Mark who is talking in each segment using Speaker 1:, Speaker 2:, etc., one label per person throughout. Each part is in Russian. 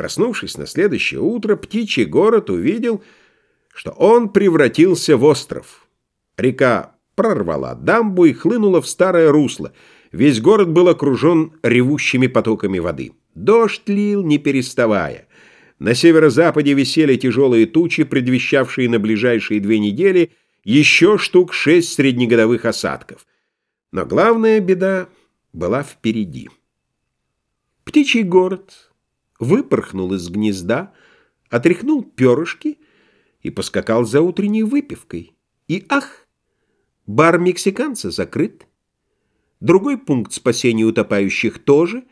Speaker 1: Проснувшись на следующее утро, птичий город увидел, что он превратился в остров. Река прорвала дамбу и хлынула в старое русло. Весь город был окружен ревущими потоками воды. Дождь лил, не переставая. На северо-западе висели тяжелые тучи, предвещавшие на ближайшие две недели еще штук шесть среднегодовых осадков. Но главная беда была впереди. Птичий город выпорхнул из гнезда, отряхнул перышки и поскакал за утренней выпивкой. И ах, бар мексиканца закрыт. Другой пункт спасения утопающих тоже.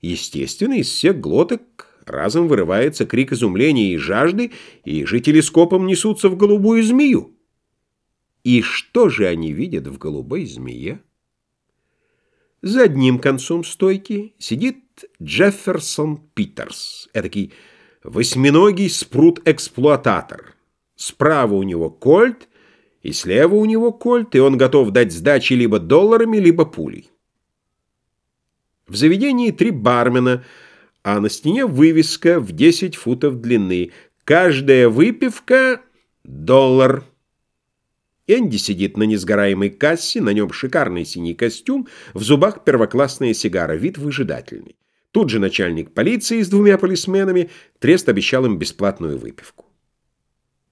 Speaker 1: Естественно, из всех глоток разом вырывается крик изумления и жажды, и жители скопом несутся в голубую змею. И что же они видят в голубой змее? За одним концом стойки сидит Джефферсон Питерс, этакий восьминогий спрут-эксплуататор. Справа у него кольт, и слева у него кольт, и он готов дать сдачи либо долларами, либо пулей. В заведении три бармена, а на стене вывеска в 10 футов длины. Каждая выпивка — доллар. Энди сидит на несгораемой кассе, на нем шикарный синий костюм, в зубах первоклассная сигара, вид выжидательный. Тут же начальник полиции с двумя полисменами, Трест обещал им бесплатную выпивку.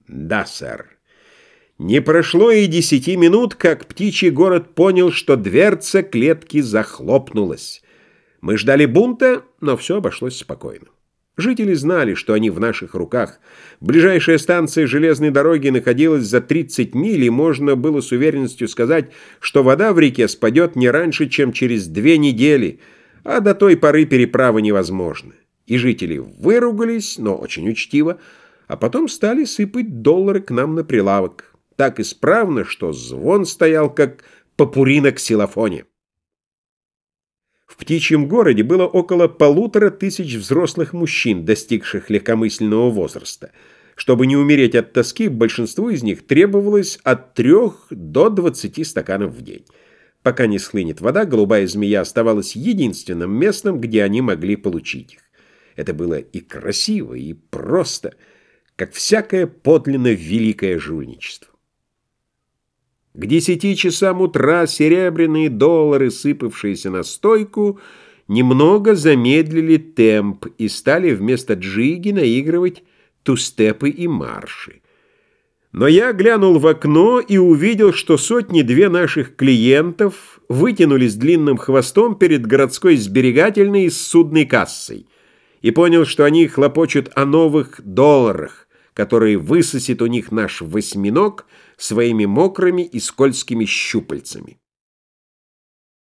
Speaker 1: «Да, сэр». Не прошло и десяти минут, как птичий город понял, что дверца клетки захлопнулась. Мы ждали бунта, но все обошлось спокойно. Жители знали, что они в наших руках. Ближайшая станция железной дороги находилась за 30 миль, и можно было с уверенностью сказать, что вода в реке спадет не раньше, чем через две недели — а до той поры переправа невозможна. И жители выругались, но очень учтиво, а потом стали сыпать доллары к нам на прилавок. Так исправно, что звон стоял, как попурина к ксилофоне. В птичьем городе было около полутора тысяч взрослых мужчин, достигших легкомысленного возраста. Чтобы не умереть от тоски, большинству из них требовалось от трех до двадцати стаканов в день. Пока не схлынет вода, голубая змея оставалась единственным местом, где они могли получить их. Это было и красиво, и просто, как всякое подлинно великое жульничество. К десяти часам утра серебряные доллары, сыпавшиеся на стойку, немного замедлили темп и стали вместо джиги наигрывать тустепы и марши. Но я глянул в окно и увидел, что сотни-две наших клиентов вытянулись длинным хвостом перед городской сберегательной с судной кассой и понял, что они хлопочут о новых долларах, которые высосет у них наш восьминог своими мокрыми и скользкими щупальцами.